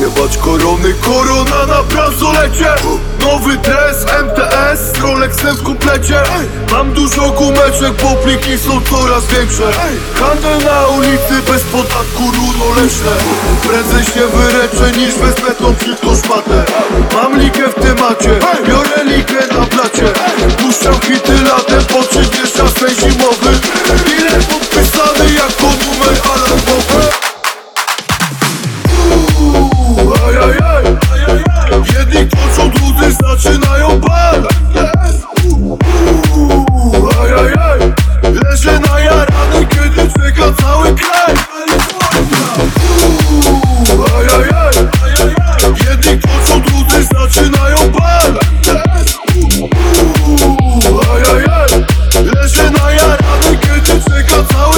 Jebać korony, korona na bransolecie. Nowy dres, MTS, Rolexem w komplecie Mam dużo gumeczek, bo pliki są coraz większe. Handel na ulicy bez podatku runoleśne Prędzej się wyreczę niż wezmę tą brzydką szmatę. Mam likę w temacie, biorę likę na blacie. Puszczam hity latem, po czym wjeżdża zimowy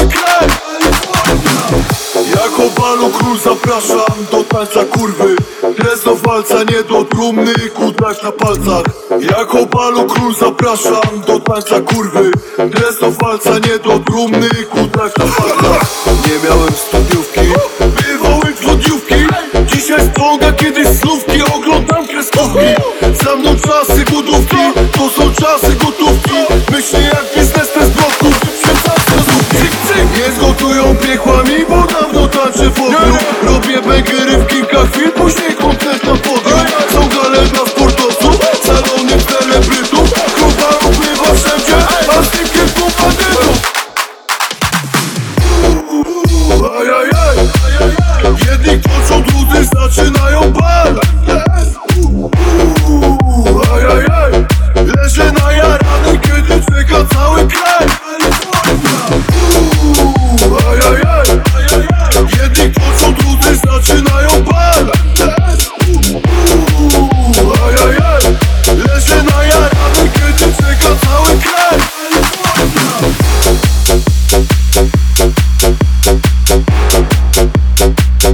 krew Jako balu król zapraszam do tańca kurwy. Dres do walca, nie do trumny, kudlak na palcach. Jako balu król zapraszam do tańca kurwy. Dres do walca, nie do trumny, kudlak na palcach. Nie miałem studiówki, bywałem studiówki, Dzisiaj sponga, kiedyś slówki, oglądam kreskówki. Za mną czasy budówki, to są czasy gotówki. Myślę jak biznes Sami, bo dawno tańczy w Thank